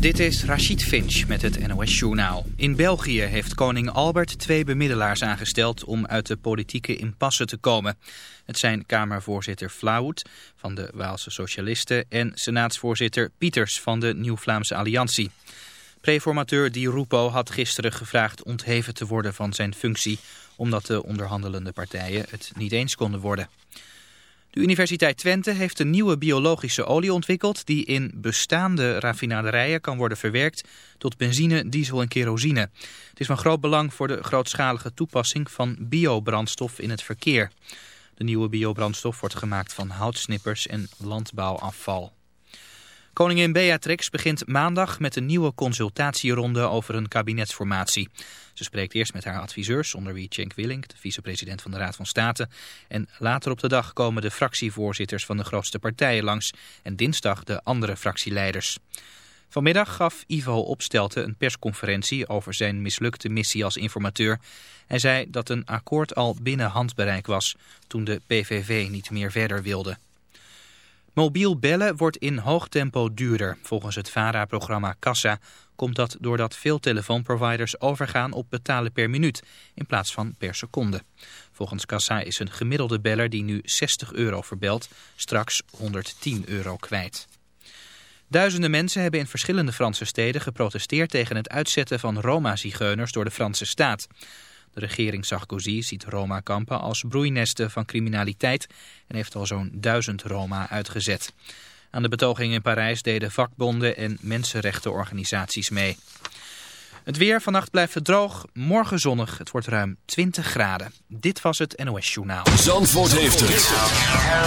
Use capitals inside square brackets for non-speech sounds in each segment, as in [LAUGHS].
Dit is Rachid Finch met het NOS-journaal. In België heeft koning Albert twee bemiddelaars aangesteld om uit de politieke impasse te komen. Het zijn Kamervoorzitter Flauwt van de Waalse Socialisten en Senaatsvoorzitter Pieters van de Nieuw-Vlaamse Alliantie. Preformateur Di Rupo had gisteren gevraagd ontheven te worden van zijn functie, omdat de onderhandelende partijen het niet eens konden worden. De Universiteit Twente heeft een nieuwe biologische olie ontwikkeld die in bestaande raffinaderijen kan worden verwerkt tot benzine, diesel en kerosine. Het is van groot belang voor de grootschalige toepassing van biobrandstof in het verkeer. De nieuwe biobrandstof wordt gemaakt van houtsnippers en landbouwafval. Koningin Beatrix begint maandag met een nieuwe consultatieronde over een kabinetsformatie. Ze spreekt eerst met haar adviseurs, onder wie Cenk Willink, de vicepresident van de Raad van State. En later op de dag komen de fractievoorzitters van de grootste partijen langs en dinsdag de andere fractieleiders. Vanmiddag gaf Ivo Opstelten een persconferentie over zijn mislukte missie als informateur. Hij zei dat een akkoord al binnen handbereik was toen de PVV niet meer verder wilde. Mobiel bellen wordt in hoog tempo duurder. Volgens het VARA-programma Kassa komt dat doordat veel telefoonproviders overgaan op betalen per minuut in plaats van per seconde. Volgens Kassa is een gemiddelde beller die nu 60 euro verbelt straks 110 euro kwijt. Duizenden mensen hebben in verschillende Franse steden geprotesteerd tegen het uitzetten van Roma-zigeuners door de Franse staat. De regering Sarkozy ziet Roma-kampen als broeinesten van criminaliteit en heeft al zo'n duizend Roma uitgezet. Aan de betoging in Parijs deden vakbonden en mensenrechtenorganisaties mee. Het weer vannacht blijft het droog, morgen zonnig, het wordt ruim 20 graden. Dit was het NOS Journaal. Zandvoort heeft het.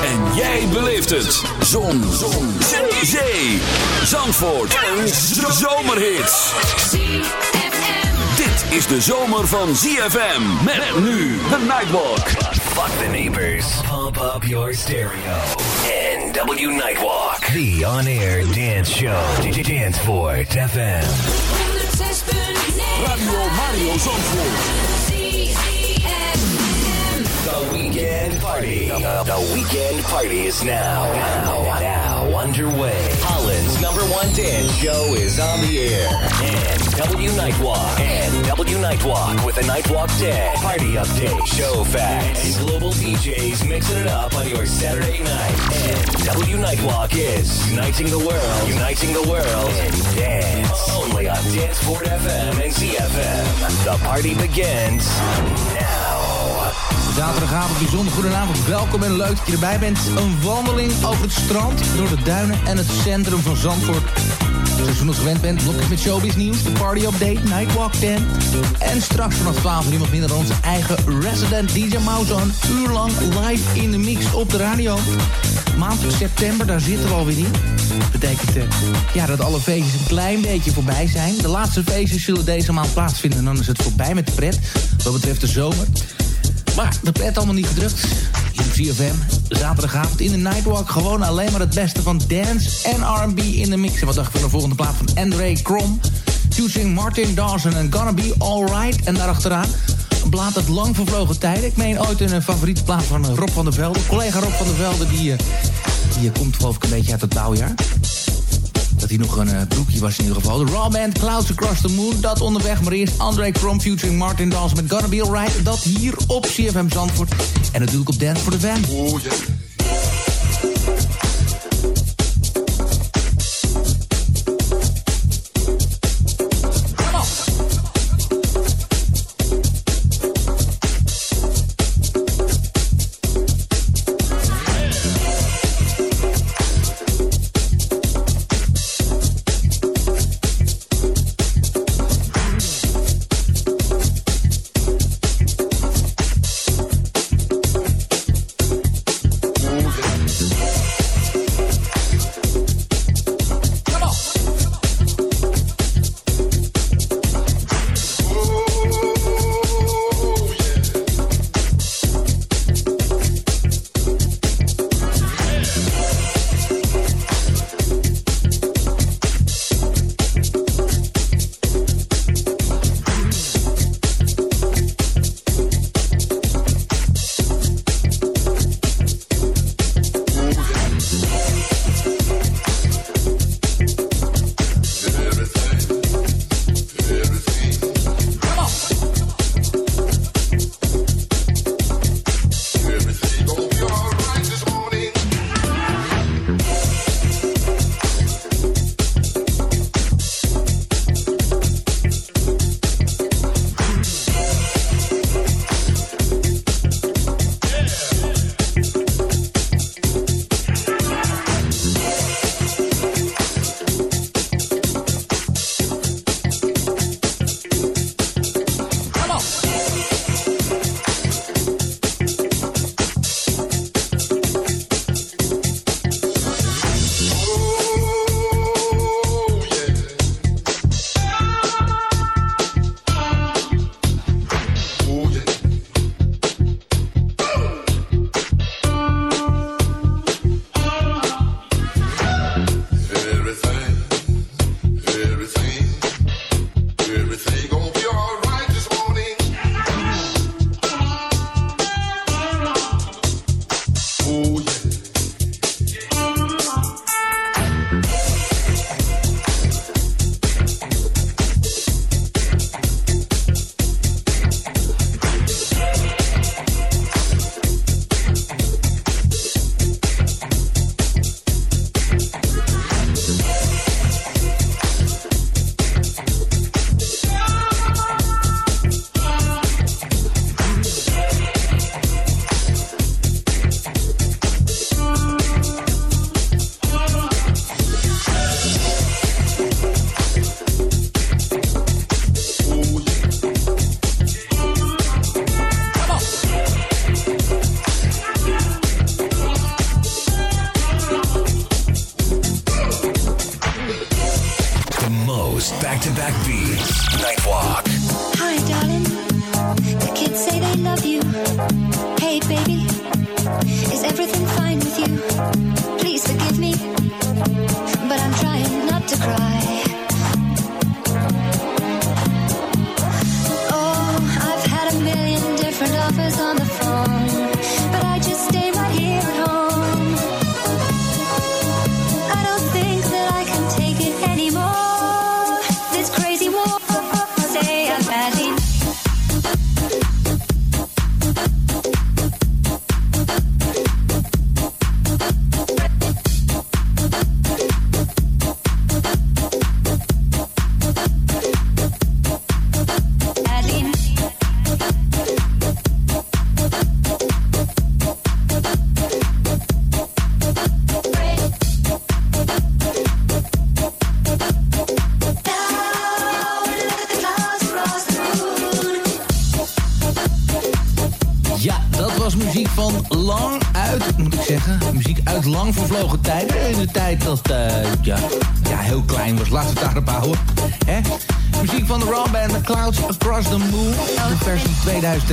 En jij beleeft het. Zon. Zon. Zee. Zandvoort. Een zomerhit. Dit is de zomer van ZFM. Met nu de Nightwalk. Fuck the neighbors. Pump up your stereo. NW Nightwalk. The on-air dance show. Danceport FM. Radio Mario Zandvoort. The weekend party. The, the weekend party is now, now, now underway. Holland's number one dance show is on the air. NW Nightwalk. NW Nightwalk with a Nightwalk 10. Party update, show facts, and global DJs mixing it up on your Saturday night. NW Nightwalk is uniting the world, uniting the world in dance. Only on Danceport FM and CFM. The party begins now. Zaterdagavond, bijzonder goedenavond. Welkom en leuk dat je erbij bent. Een wandeling over het strand, door de duinen en het centrum van Zandvoort. Zoals je nog gewend bent, blokjes met showbiz nieuws, de party update, Nightwalk 10. En straks vanaf 12 uur niemand minder dan onze eigen resident DJ Mouse een uur lang live in de mix op de radio. Maand september, daar zitten we alweer in. Betekent uh, ja, dat alle feestjes een klein beetje voorbij zijn. De laatste feestjes zullen deze maand plaatsvinden en dan is het voorbij met de pret. Wat betreft de zomer. Maar de pret allemaal niet gedrukt. Hier op CFM, zaterdagavond in de Nightwalk... gewoon alleen maar het beste van dance en R&B in de mix. En wat dacht je van de volgende plaat van Andre Krom... Fusing Martin Dawson en Gonna Be Alright. En daarachteraan een plaat uit lang vervlogen tijden. Ik meen ooit een favoriete plaat van Rob van der Velde. Collega Rob van der Velde, die, die komt geloof ik een beetje uit het bouwjaar dat hij nog een uh, broekje was in ieder geval. De Raw Band, Clouds Across the Moon, dat onderweg. Maar eerst Andre Crom featuring Martin Dawes met Gonna Be Alright. Dat hier op CFM Zandvoort. En natuurlijk op Dance for the Van. Oh.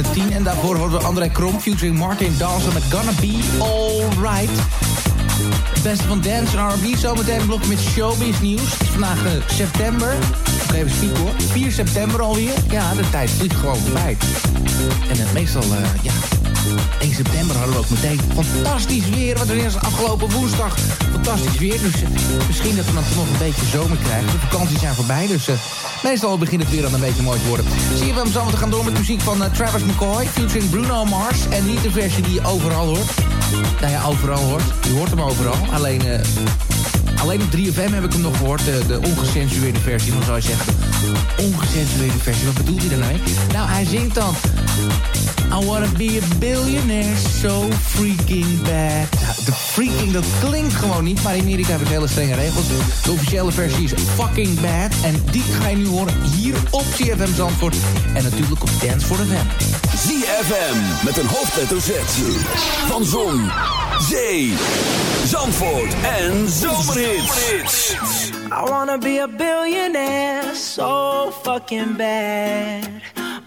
2010. En daarvoor horen we André Krom featuring Martin Dawson met Gonna Be Alright. Beste van dance en R&B. Zometeen een blokje met showbiz nieuws. Het is vandaag uh, september. Hoor. 4 september alweer. Ja, de tijd vliegt gewoon voorbij. En uh, meestal, uh, ja... 1 september hadden we ook meteen fantastisch weer. Wat er is afgelopen woensdag fantastisch weer. Dus misschien dat we dan nog een beetje zomer krijgen. De vakanties zijn voorbij, dus meestal begint het weer dan een beetje mooi te worden. Zie je hem zo te gaan door met muziek van Travis McCoy, featuring Bruno Mars. En niet de versie die je overal hoort. Nou ja, overal hoort. Je hoort hem overal. Alleen, alleen op 3FM heb ik hem nog gehoord. De, de ongecensureerde versie, dan zou je zeggen. Ongecensureerde versie, wat bedoelt hij daarmee? Nou, hij zingt dan... I wanna be a billionaire, so freaking bad. Nou, de freaking, dat klinkt gewoon niet, maar in Amerika hebben hele strenge regels. De officiële versie is fucking bad. En die ga je nu horen hier op CFM Zandvoort. En natuurlijk op Dance for the Fam. ZFM met een hoofdletter Z. Van Zon, Zee, Zandvoort en Zomerhits. I wanna be a billionaire, so fucking bad.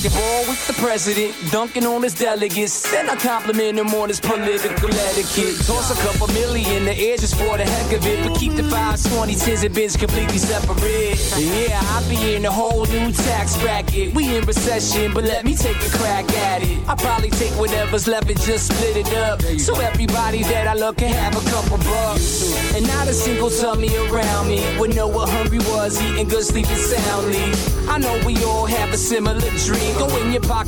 basketball with the president, dunking on his delegates. Then I compliment him on his political etiquette. Toss a couple million, the air just for the heck of it. But keep the fives, 20, 10s, and bins completely separate. Yeah, I'll be in a whole new tax bracket. We in recession, but let me take a crack at it. I'll probably take whatever's left and just split it up. So everybody that I love can have a couple bucks. And not a single tummy around me would know what hungry was, eating good, sleeping soundly. I know we all have a similar dream. Go in your pocket,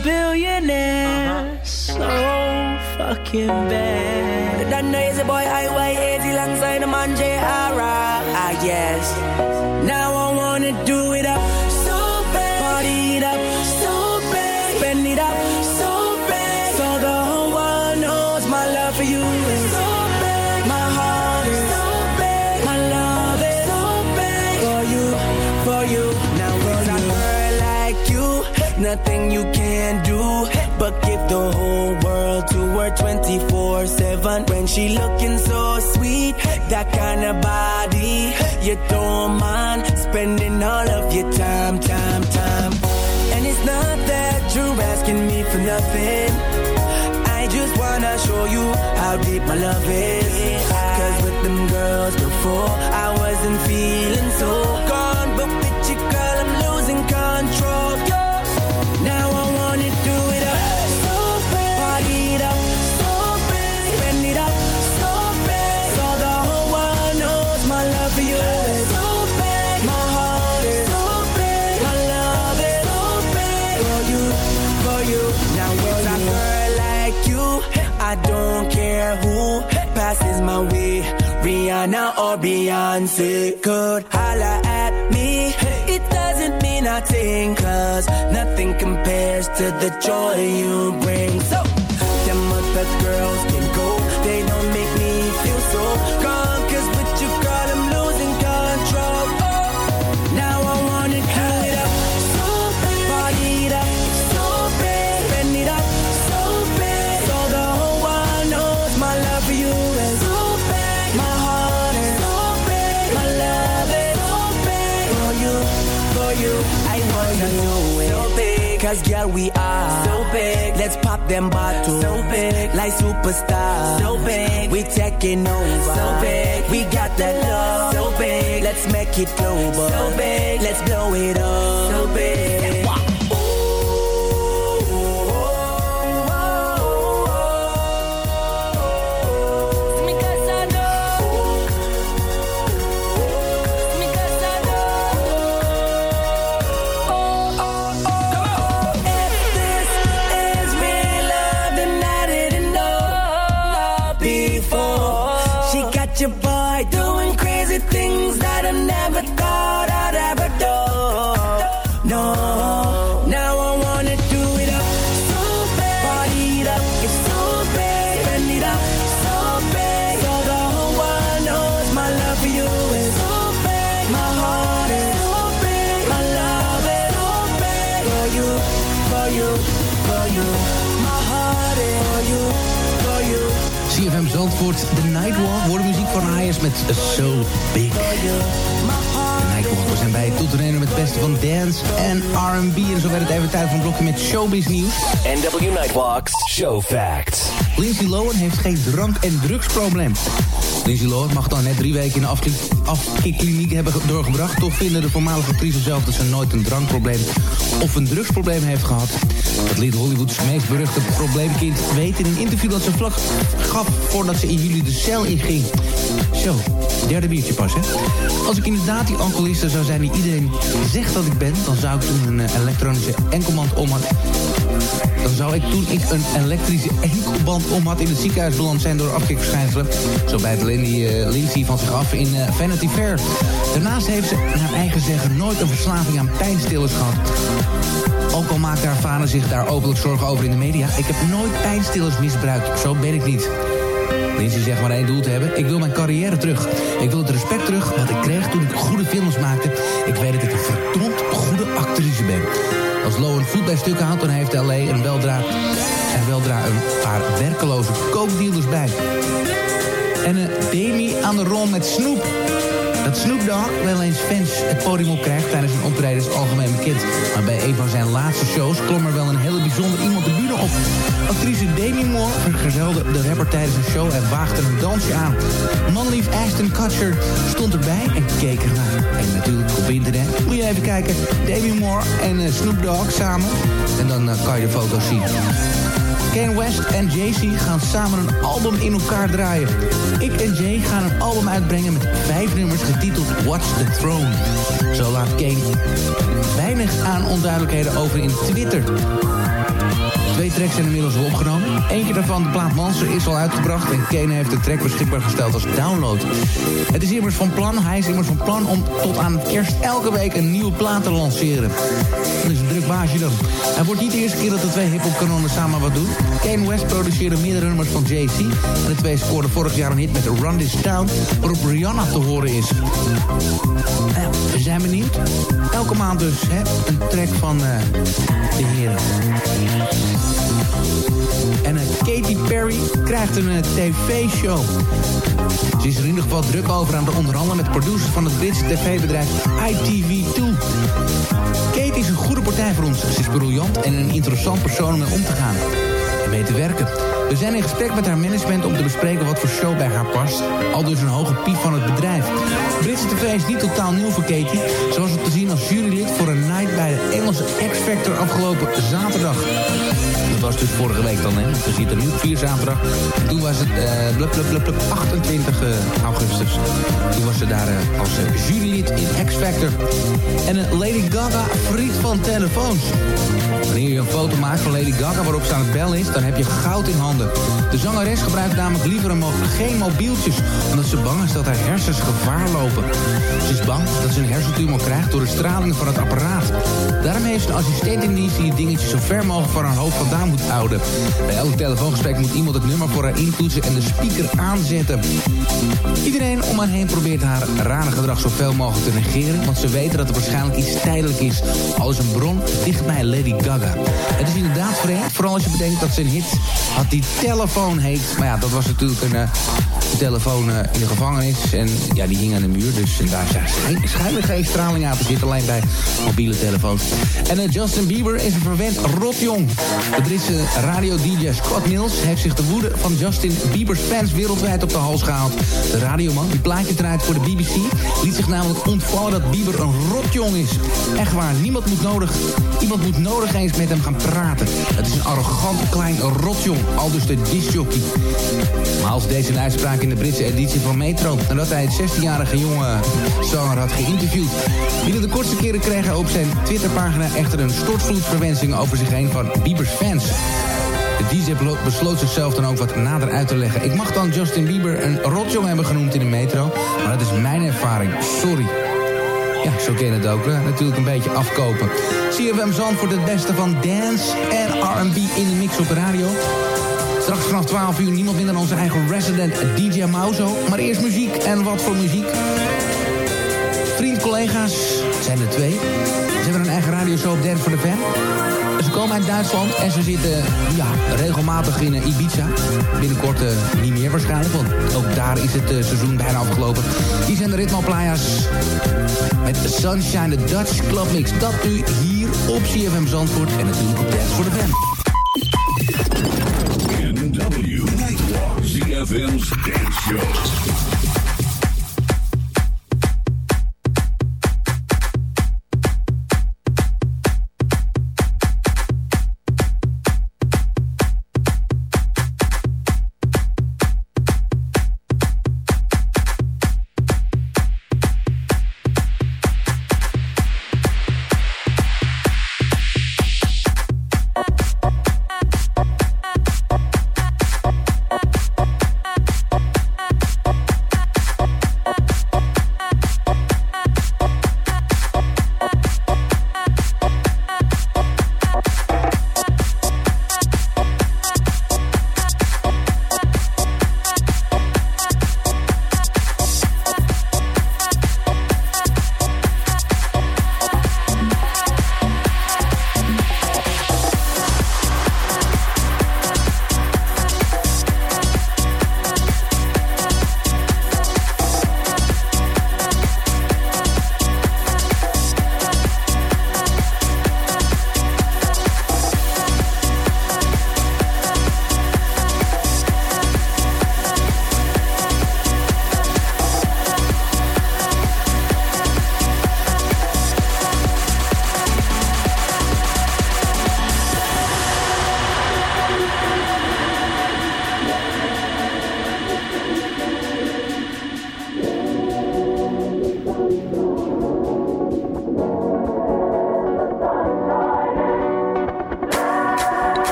Wanna be a billionaire so fucking bad. That noisy boy IY80 alongside the man JR. Ah, yes. Now I wanna do it up. Nothing you can do. But give the whole world to her 24 7 when she looking so sweet that kind of body you don't mind spending all of your time time time. And it's not that you're asking me for nothing. I just wanna show you how deep my love is. Cause with them girls before I wasn't feeling so way. Rihanna or Beyonce could holla at me. It doesn't mean nothing, cause nothing compares to the joy you bring. So, them other girls it so big. Cause girl, we are so big. Let's pop them bottles so big. Like superstars so big. We taking over so big. We got that love so big. Let's make it global so big. Let's blow it up so big. Zandvoort, The Nightwalk. Hoor de muziek van Ayers met So Big. We zijn bij rennen met het beste van dance en R&B. En zo werd het even tijd voor een blokje met showbiz nieuws. NW Nightwalks Show Facts. Lindsay Lohan heeft geen drank- en drugsprobleem. Lindsay Lohan mag dan net drie weken in de afkik- afkikkliniek hebben ge- doorgebracht. Toch vinden de voormalige actrice zelf dat ze nooit een drankprobleem of een drugsprobleem heeft gehad. Het lied Hollywoods meest beruchte probleemkind weet in een interview dat ze vlak gaf voordat ze in juli de cel inging. Zo, derde biertje pas, hè? Als ik inderdaad die alcoholiste zou zijn die iedereen zegt dat ik ben... dan zou ik toen een eh, elektronische enkelband om had. Dan zou ik toen ik een elektrische enkelband om had in het ziekenhuis beland zijn door afkikverschijnselen. Zo bijt Lindy, eh, Lindsay van zich af in eh, Vanity Fair. Daarnaast heeft ze naar eigen zeggen nooit een verslaving aan pijnstillers gehad. Ook al haar vader zich daar openlijk zorgen over in de media. Ik heb nooit pijnstillers misbruikt. Zo ben ik niet. Lindsay zegt maar één doel te hebben. Ik wil mijn carrière terug. Ik wil het respect terug wat ik kreeg toen ik goede films maakte. Ik weet dat ik een verdomd goede actrice ben. Als Lohan voet bij stukken houdt, dan heeft L.A. en weldra, en weldra een paar werkeloze kookdealers bij. En een Demi aan de rol met Snoop. Dat Snoop Dogg wel eens fans het podium op krijgt tijdens een optreden is algemeen bekend. Maar bij een van zijn laatste shows klom er wel een hele bijzonder iemand de bühne op. Actrice Demi Moore vergezelde de rapper tijdens een show en waagde een dansje aan. Manlief Ashton Kutcher stond erbij en keek ernaar. En natuurlijk op internet moet je even kijken. Demi Moore en eh, Snoop Dogg samen. En dan eh, kan je de foto's zien. Kanye West en Jay-Z gaan samen een album in elkaar draaien. Ik en Jay gaan een album uitbrengen met vijf nummers getiteld What's the Throne. Zo laat Kane weinig aan onduidelijkheden over in Twitter. Twee tracks zijn inmiddels al opgenomen. Eentje daarvan, de plaat Monster, is al uitgebracht. En Kane heeft de track beschikbaar gesteld als download. Het is immers van plan, hij is immers van plan om tot aan kerst elke week een nieuwe plaat te lanceren. Dat is een druk baasje dan. Het wordt niet de eerste keer dat de twee hip-hop kanonnen samen wat doen. Kane West produceerde meerdere nummers van JC. En de twee scoorden vorig jaar een hit met Run This Town, waarop Rihanna te horen is. Nou we zijn benieuwd. Elke maand dus hè, een track van uh, de heren. En uh, Katy Perry krijgt een uh, tv-show. Ze is er in ieder geval druk over aan de onderhandelen met producers van het Britse tv-bedrijf ITV2. Katy is een goede partij voor ons. Ze is briljant en een interessant persoon om mee om te gaan. En mee te werken. We zijn in gesprek met haar management om te bespreken wat voor show bij haar past. Al dus een hoge piep van het bedrijf. Britse tv is niet totaal nieuw voor Katie. Ze was te zien als jurylid voor een night bij de Engelse X-Factor afgelopen zaterdag. Dat was dus vorige week dan, hè. We zitten nu op 4 zaterdag. Toen was het uh, blub, blub, blub, 28 uh, augustus. Toen was ze daar uh, als jurylid in X-Factor. En een Lady Gaga vriend van telefoons. Wanneer je een foto maakt van Lady Gaga waarop ze aan het bellen is... dan heb je goud in handen. De zangeres gebruikt namelijk liever een, geen mobieltjes... omdat ze bang is dat haar hersens gevaar lopen. Ze is bang dat ze een hersentumor krijgt door de straling van het apparaat. Daarom heeft ze een assistent in dienst die het dingetje zo ver mogelijk van haar hoofd vandaan moet houden. Bij elk telefoongesprek moet iemand het nummer voor haar intoetsen en de speaker aanzetten. Iedereen om haar heen probeert haar rare gedrag zoveel mogelijk te negeren... want ze weten dat het waarschijnlijk iets tijdelijk is. Al is een bron dicht bij Lady Gaga. Het is inderdaad vreemd, vooral als je bedenkt dat een hit had die telefoon heet. Maar ja, dat was natuurlijk een... Uh, telefoon uh, in de gevangenis. En ja, die hing aan de muur. Dus en daar schijn, schijnlijk geen straling aan te zitten. Alleen bij mobiele telefoons. En uh, Justin Bieber is een verwend rotjong. De Britse radio-dj Scott Mills heeft zich de woede van Justin Bieber's fans wereldwijd op de hals gehaald. De radioman, die plaatje draait voor de BBC, liet zich namelijk ontvallen dat Bieber een rotjong is. Echt waar, niemand moet nodig, iemand moet nodig eens met hem gaan praten. Het is een arrogant klein rotjong, al dus de disjockey. Maar als deze uitspraak in de Britse editie van Metro... nadat hij het 16-jarige jonge zanger had geïnterviewd. Binnen de kortste keren kreeg hij op zijn Twitterpagina echter een stortvloedverwensing over zich heen van Biebers fans. De DJ besloot zichzelf dan ook wat nader uit te leggen. Ik mag dan Justin Bieber een rotjong hebben genoemd in de metro... maar dat is mijn ervaring, sorry. Ja, zo ken het ook. Natuurlijk een beetje afkopen. CFM Zandvoort het beste van dance en R&B in de mix op de radio. Straks vanaf 12 uur niemand minder dan onze eigen resident DJ Mauzo. Maar eerst muziek en wat voor muziek. Vriend, collega's, zijn er twee. Ze hebben een eigen radioshow op Dance voor de Fan. Ze komen uit Duitsland en ze zitten ja, regelmatig in Ibiza. Binnenkort uh, niet meer waarschijnlijk, want ook daar is het uh, seizoen bijna afgelopen. Hier zijn de Ritmo Playas met Sunshine, de Dutch Club Mix. Dat nu hier op CFM Zandvoort en natuurlijk op Dance voor de Fan. NW Nightwalk, CFM's Dance Show.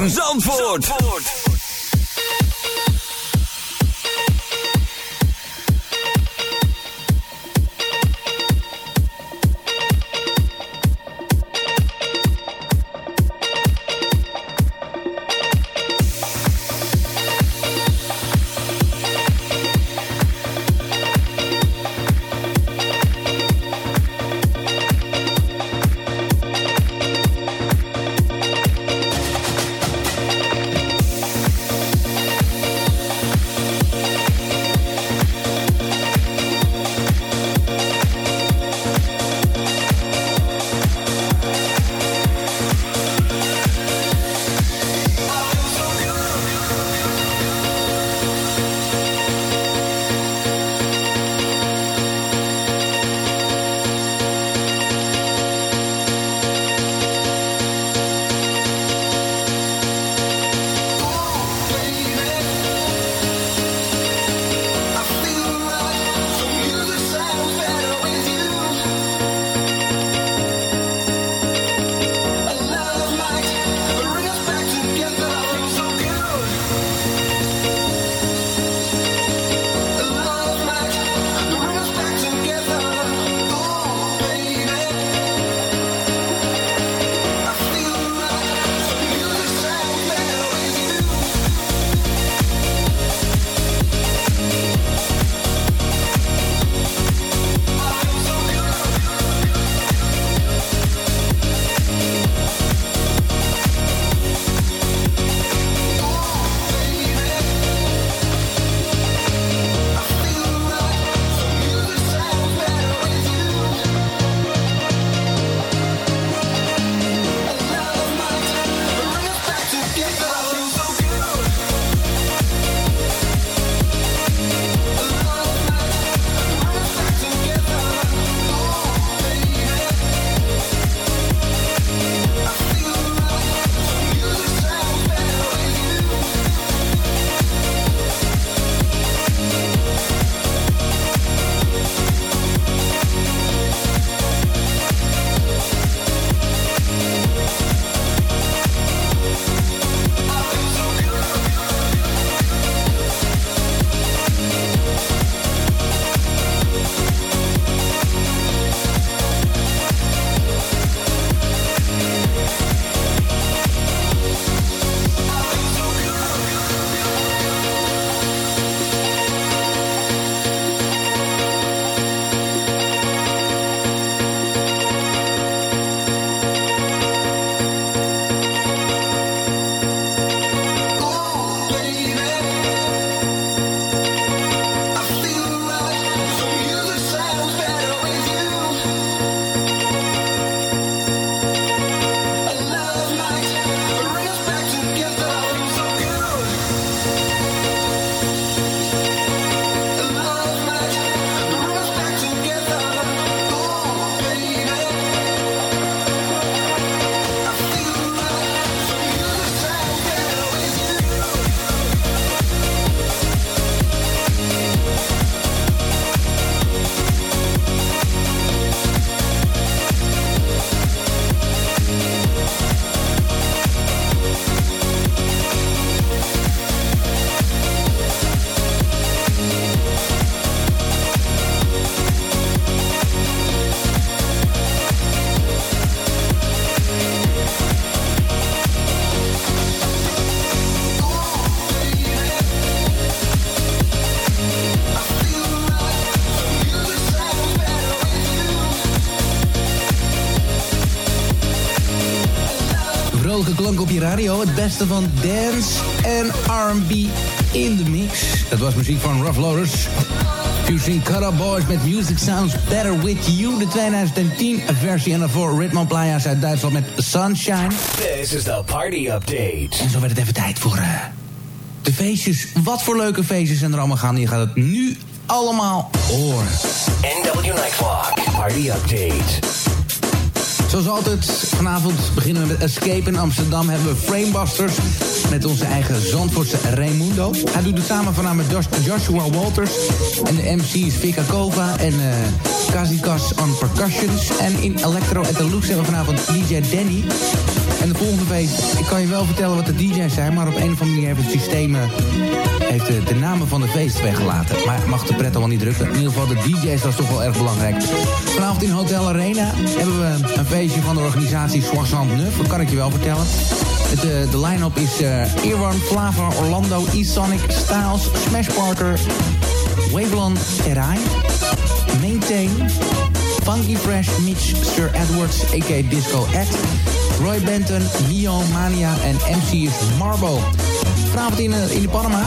ZFM Zandvoort. Vrolijke klank op je radio. Het beste van dance en R&B in de mix. Dat was muziek van Rough Loaders. Fusing Cut Up Boys met Music Sounds Better With You. De 2010 versie en daarvoor Ritmo Playa's uit Duitsland met Sunshine. This is the party update. En zo werd het even tijd voor uh, de feestjes. Wat voor leuke feestjes zijn er allemaal gaan. Je gaat het nu allemaal horen. NW Nightwalk Party Update. Zoals altijd, vanavond beginnen we met Escape in Amsterdam. Hebben we Framebusters met onze eigen Zandvoortse Raimundo. Hij doet het samen vanavond met Joshua Walters. En de MC is Vika Kova en uh, Kazikas on Percussions. En in Electro at the Lux hebben we vanavond DJ Danny. En de volgende feest, ik kan je wel vertellen wat de DJ's zijn... maar op een of andere manier heeft het systeem... Uh, heeft de, de, namen van de feest weggelaten. Maar mag de pret al niet drukken. In ieder geval de DJ's, is toch wel erg belangrijk. Vanavond in Hotel Arena hebben we een feestje van de organisatie Soissant Neuf. Dat kan ik je wel vertellen. De, de line-up is uh, Irwan, Flava, Orlando, E-Sonic, Styles, Smash Parker, Waveland, Terai, Maintain, Funky Fresh, Mitch, Sir Edwards, a.k.a. Disco Act, Roy Benton, Neo, Mania en MC Marbo. Vanavond in, uh, in de Panama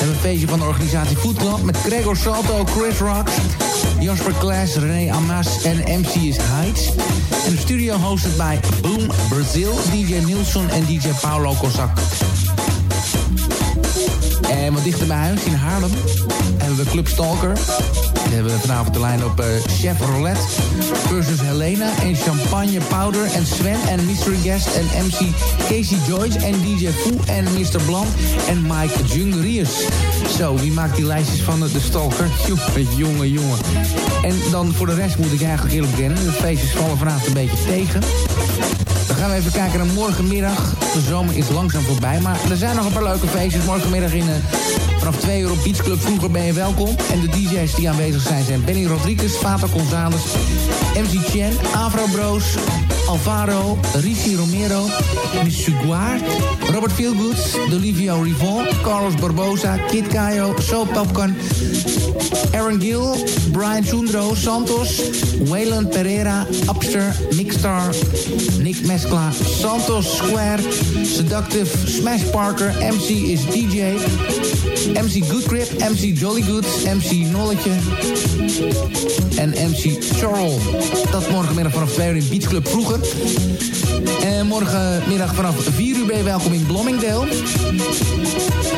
hebben we een feestje van de organisatie Food Club met Gregor Salto, Chris Rocks, Jasper Klaas, René Amas en MC is Heights. En de studio hosted bij Boom Brazil, DJ Nilsson en DJ Paulo Kozak. En wat dichter bij huis in Haarlem hebben we Club Stalker. We hebben vanavond de lijn op uh, Chef Roulette versus Helena en Champagne Powder en Sven en Mystery Guest en MC Casey Joyce en DJ Foo en Mr. Blanc en Mike Jungerius. Zo, wie maakt die lijstjes van de, de Stalker? [LAUGHS] Jongen, jongen, jongen. En dan voor de rest moet ik eigenlijk eerlijk bekennen. De feestjes vallen vanavond een beetje tegen. Gaan we even kijken naar morgenmiddag. De zomer is langzaam voorbij, maar er zijn nog een paar leuke feestjes. Morgenmiddag in, uh, vanaf 2 uur op Beach Club. Vroeger ben je welkom. En de DJ's die aanwezig zijn zijn Benny Rodriguez, Fata Gonzalez, MC Chen, Avro Bros, Alvaro, Rishi Romero, Miss Suguar, Robert Feelgood, Delivio Rivon, Carlos Barbosa, Kid Kayo, So Popcorn, Aaron Gill, Brian Sundro, Santos, Wayland Pereira, Upster, Mixstar, Nick Mescla, Santos Square, Seductive, Smash Parker, MC is DJ, MC Good Grip, MC Jolly Good, MC Nolletje en MC Charles. Dat morgenmiddag vanaf 2 uur in Beach Club vroeger. En morgenmiddag vanaf 4 uur ben je welkom in Bloomingdale.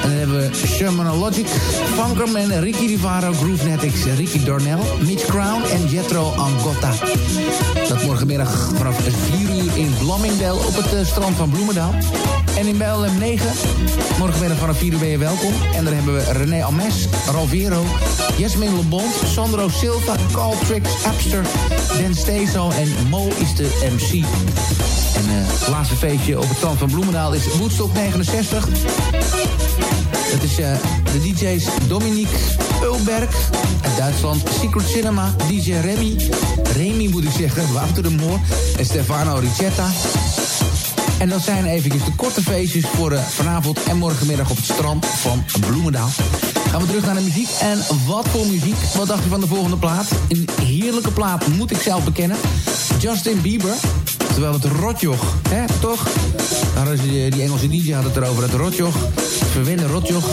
En dan hebben we Sherman Logic, Funkerman, Ricky Rivaro, Groovenetics, Ricky Darnell, Mitch Crown en Jetro Angotta. Dat morgenmiddag vanaf 4 uur in Bloomingdale op het uh, strand van Bloemendaal. En in BLM 9, morgenmiddag vanaf 4 uur ben je welkom. En daar hebben we René Almes, Rovero, Jasmin LeBond, Sandro Silva, Carl Tricks, Abster, Dan Stezo en Mo is de MC. En uh, het laatste feestje op het strand van Bloemendaal is Woodstock 69. Dat is uh, de DJ's Dominique Ulberg uit Duitsland. Secret Cinema, DJ Remy. Remy moet ik zeggen, Wouter de Moor. En Stefano Ricetta. En dat zijn eventjes de korte feestjes voor uh, vanavond en morgenmiddag op het strand van Bloemendaal. Gaan we terug naar de muziek. En wat voor muziek? Wat dacht je van de volgende plaat? Een heerlijke plaat, moet ik zelf bekennen. Justin Bieber. Terwijl het rotjoch, hè, toch? Nou, die, die Engelse DJ had het erover, het rotjoch. Verwende rotjoch.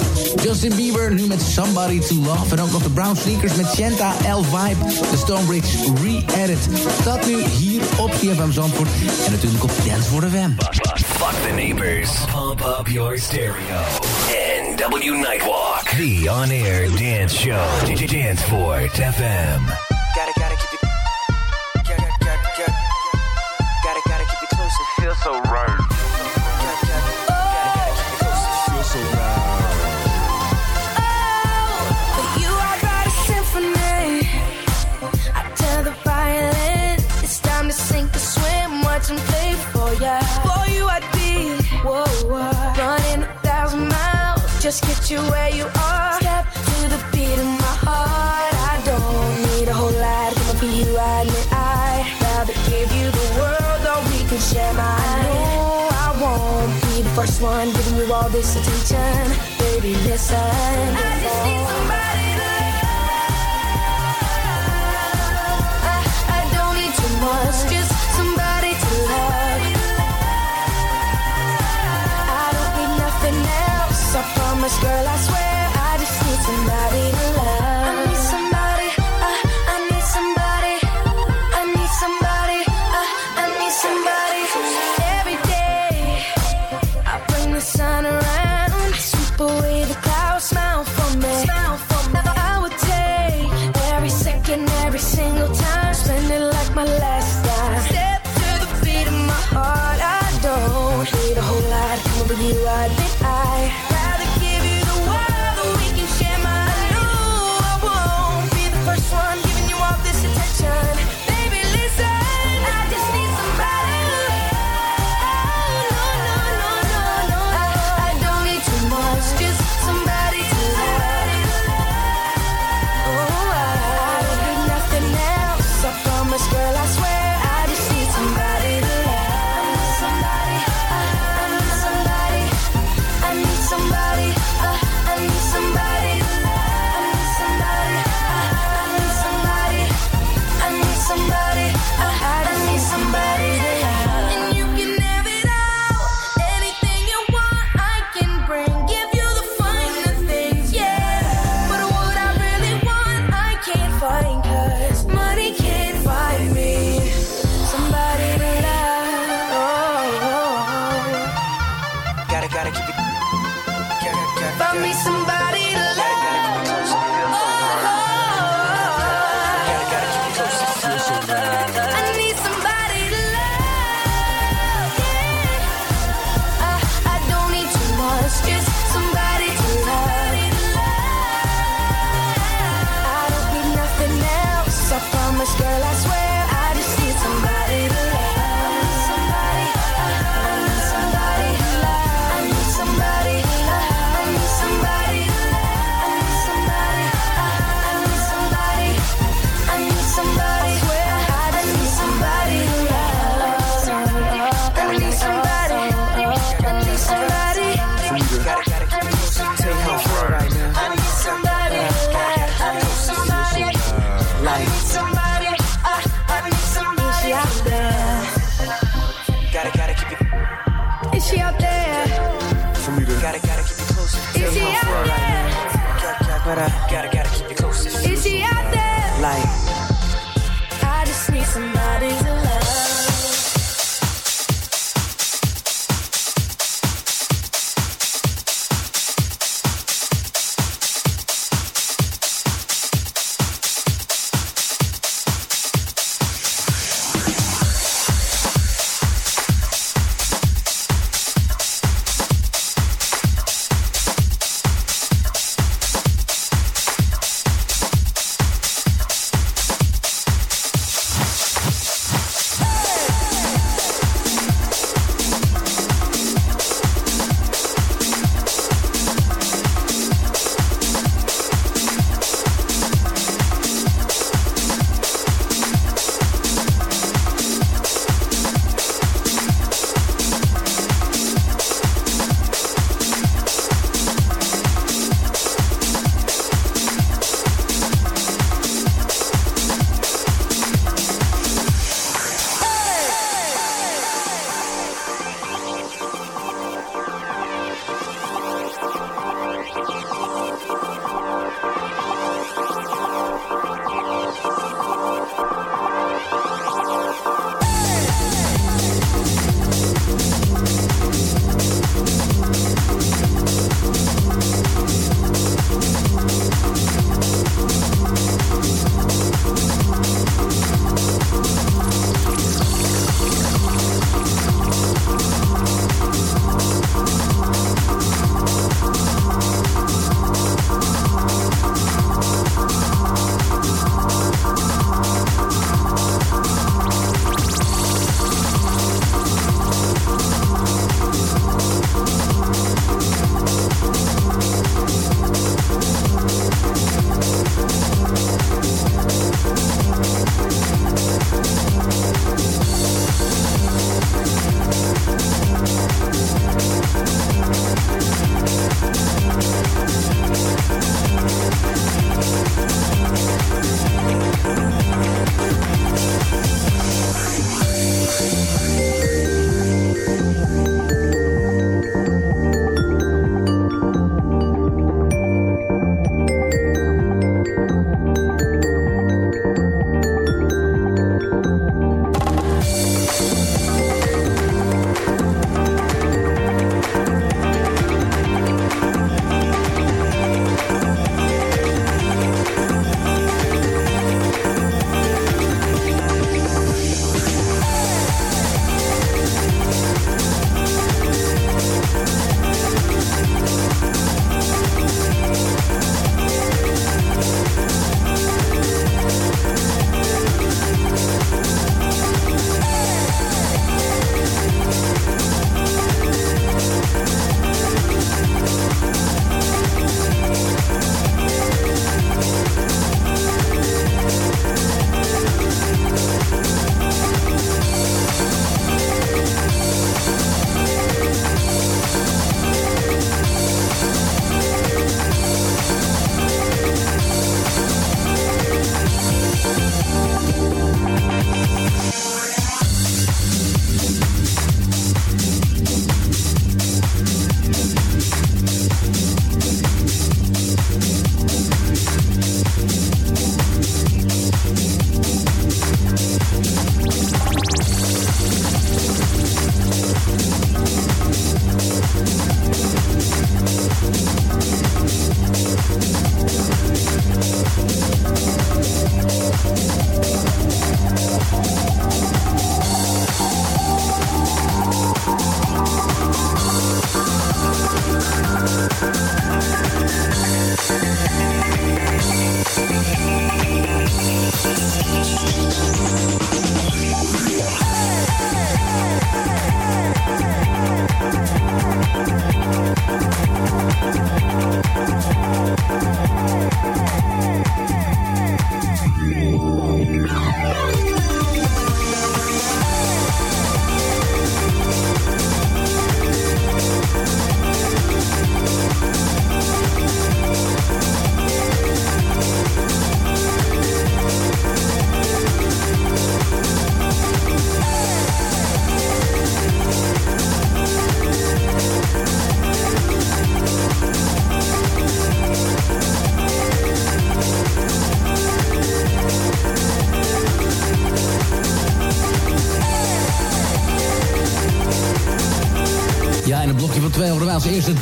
Justin Bieber, nu met Somebody to Love. En ook nog de Brown Sneakers met Chanta L Vibe. De Stonebridge Re-Edit. Dat nu hier op CFM Zandvoort. En natuurlijk op Dance for the Wem. Fuck the neighbors. Pump up your stereo. NW Nightwalk. The on-air dance show. Dance for FM. Just get you where you are. Step to the beat of my heart. I don't need a whole lot. Coming for you, I admit I rather give you the world, or we can share my. I know I won't be the first one giving you all this attention, baby. Listen. I just need somebody you are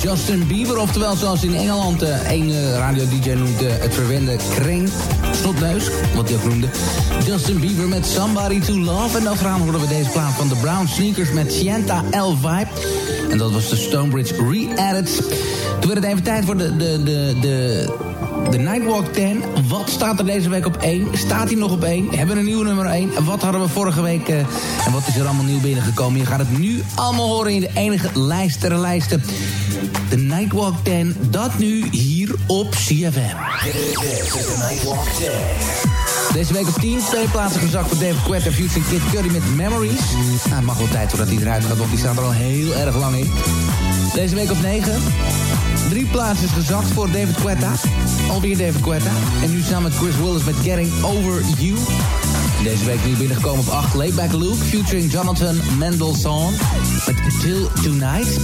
Justin Bieber. Oftewel zoals in Engeland een uh, radio-dj noemt uh, het verwende kreng. Snotneus, wat hij ook noemde. Justin Bieber met Somebody to Love. En dan gaan horen we deze plaat van de Brown Sneakers met Sienta L Vibe. En dat was de Stonebridge Re-Edit. Toen werd het even tijd voor de, de, de, de de Nightwalk 10. Wat staat er deze week op 1? Staat hij nog op 1? Hebben we een nieuwe nummer 1? En wat hadden we vorige week? Uh, en wat is er allemaal nieuw binnengekomen? Je gaat het nu allemaal horen in de enige lijst der lijsten. De Nightwalk 10. Dat nu hier op CFM. The Nightwalk 10. Deze week op 10, twee plaatsen gezakt voor David Quetta, Future Kid Curry met Memories. Nou, het mag wel tijd voordat hij eruit gaat, want die staan er al heel erg lang in. Deze week op 9, Drie plaatsen gezakt voor David Quetta. Alweer David Quetta. En nu samen Chris Willis met Getting Over You. Deze week nu binnengekomen op 8. Layback Luke featuring Jonathan Mendelssohn met Till Tonight.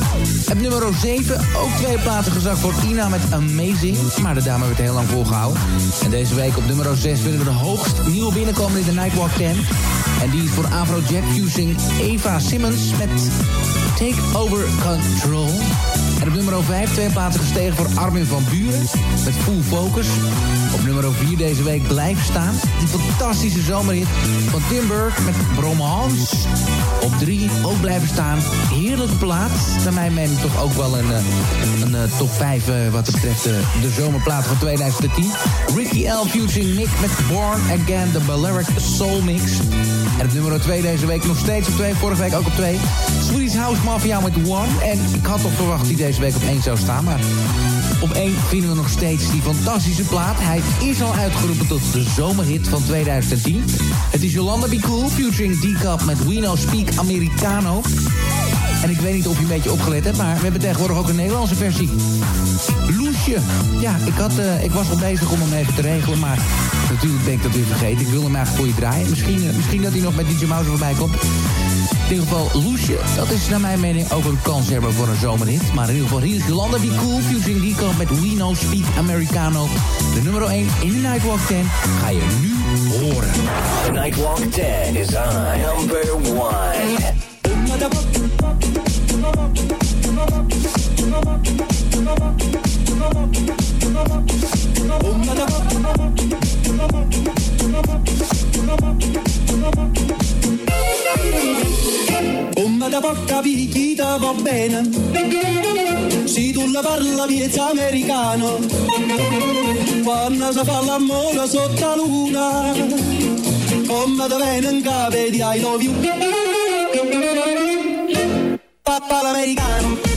Op nummer 7 ook twee plaatsen gezakt voor Ina met Amazing. Maar de dame werd heel lang volgehouden. En deze week op nummer 6 vinden we de hoogst nieuwe binnenkomen in de Nightwalk 10. En die is voor Afrojack using Eva Simmons met Take Over Control. En op nummer 5 twee plaatsen gestegen voor Armin van Buren met Full Focus. Op nummer 4 deze week blijft staan. Die fantastische zomerhit van Tim Burke met Bromans. Op 3 ook blijven staan. Heerlijke plaat. Naar mijn mening toch ook wel een, een, een top 5 uh, wat betreft uh, de zomerplaat van 2010. Ricky L. Fusing Nick met Born Again, de Balearic Soul Mix. En op nummer 2 deze week nog steeds op 2. Vorige week ook op 2. Swedish House Mafia met One. En ik had toch verwacht die deze week op 1 zou staan. Maar op 1 vinden we nog steeds die fantastische plaat. Hij is al uitgeroepen tot de zomerhit van 2010. Het is Yolanda Be Cool featuring D-Cup met We Speak Americano. En ik weet niet of je een beetje opgelet hebt, maar we hebben tegenwoordig ook een Nederlandse versie. Loesje. Ja, ik, had, uh, ik was al bezig om hem even te regelen, maar natuurlijk ben ik dat weer vergeten. Ik wil hem eigenlijk voor je draaien. Misschien, uh, misschien dat hij nog met DJ Mouse voorbij komt. In ieder geval, Loesje, dat is naar mijn mening ook een kans hebben voor een zomerhit. Maar in ieder geval, hier is Jolanda Be Cool, fusing met We No Speak Americano. De nummer 1 in de Nightwalk 10 ga je nu horen. The Nightwalk 10 is on number 1. Come da porca picchita va bene Se tu la parla miezza americano Quando si fa l'amore sotto la luna Come da bene in capo di I love you Papà l'americano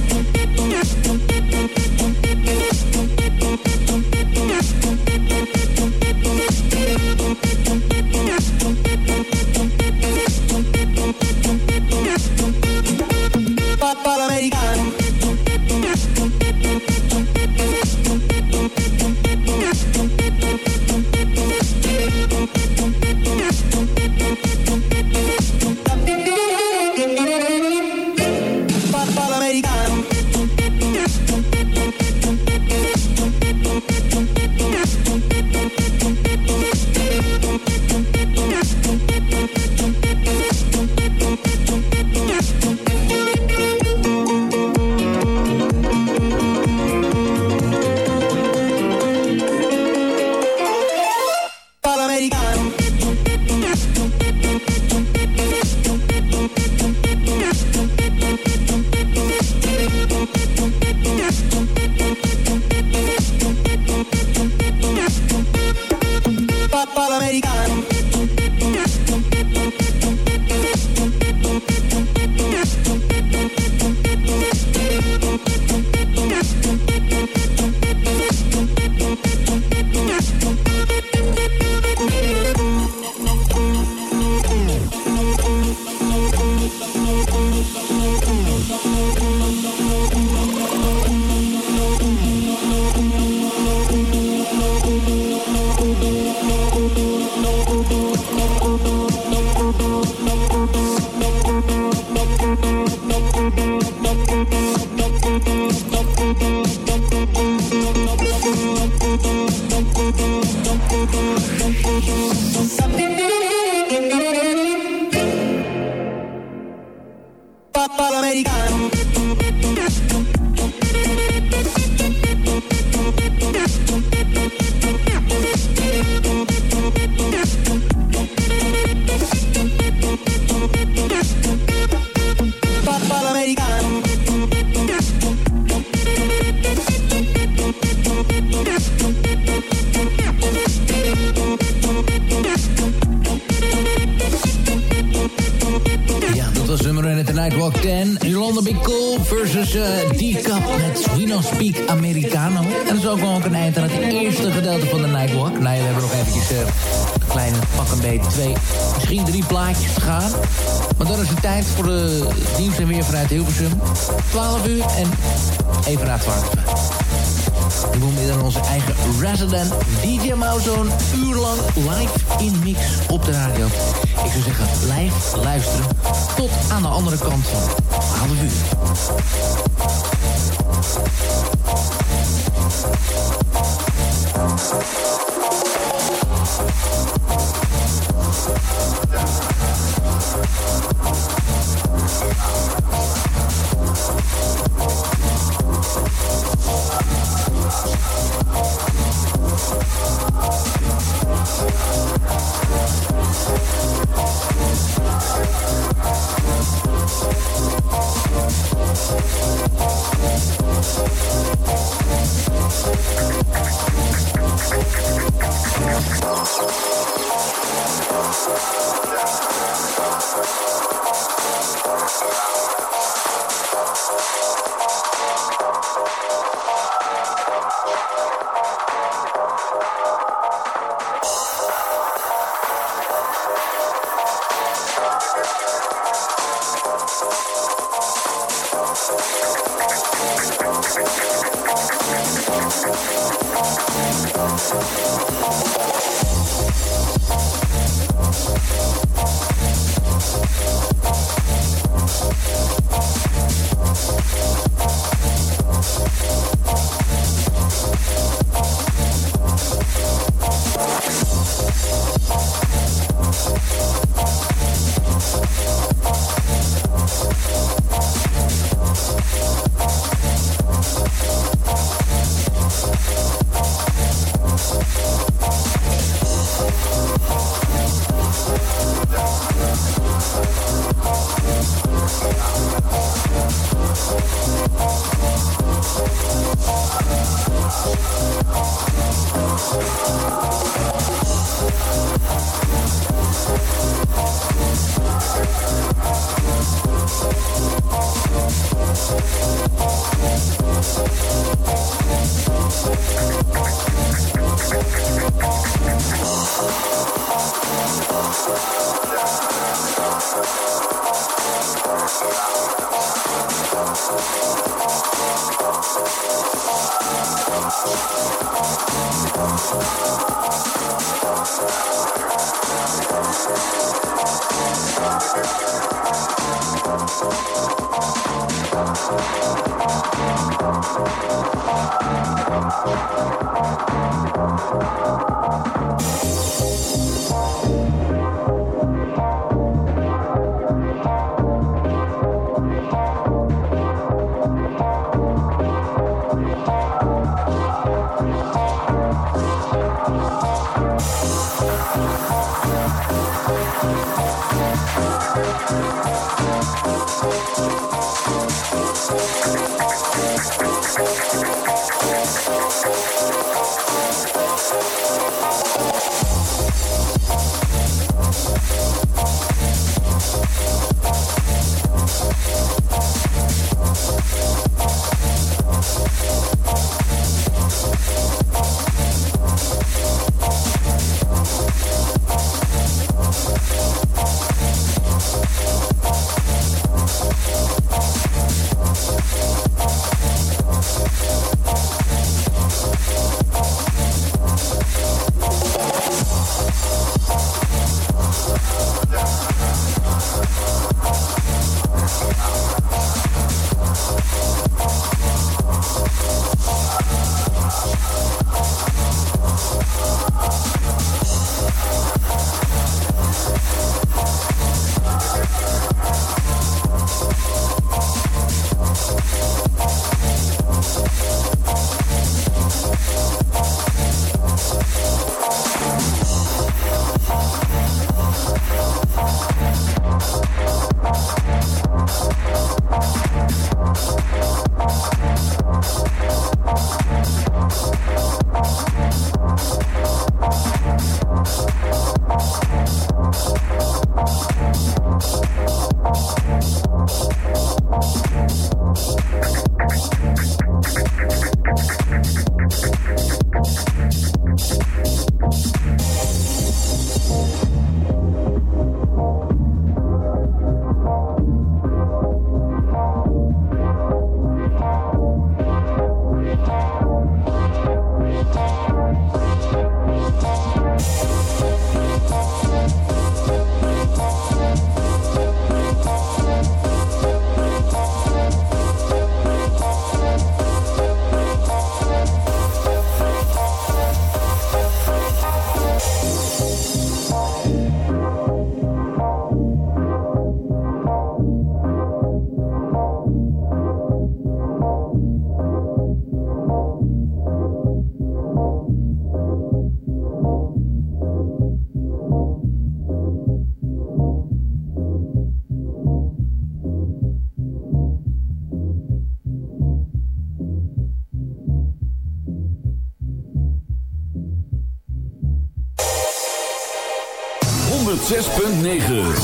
We doen weer onze eigen resident DJ Mouzone. Een uur lang live in mix op de radio. Ik zou zeggen, blijf luisteren tot aan de andere kant van half uur. Thank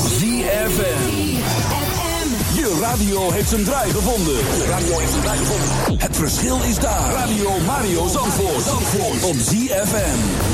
ZFM. Je radio heeft zijn draai gevonden. De radio heeft zijn draai gevonden. Het verschil is daar. Radio Mario Zandvoort. Zandvoort. Op ZFM.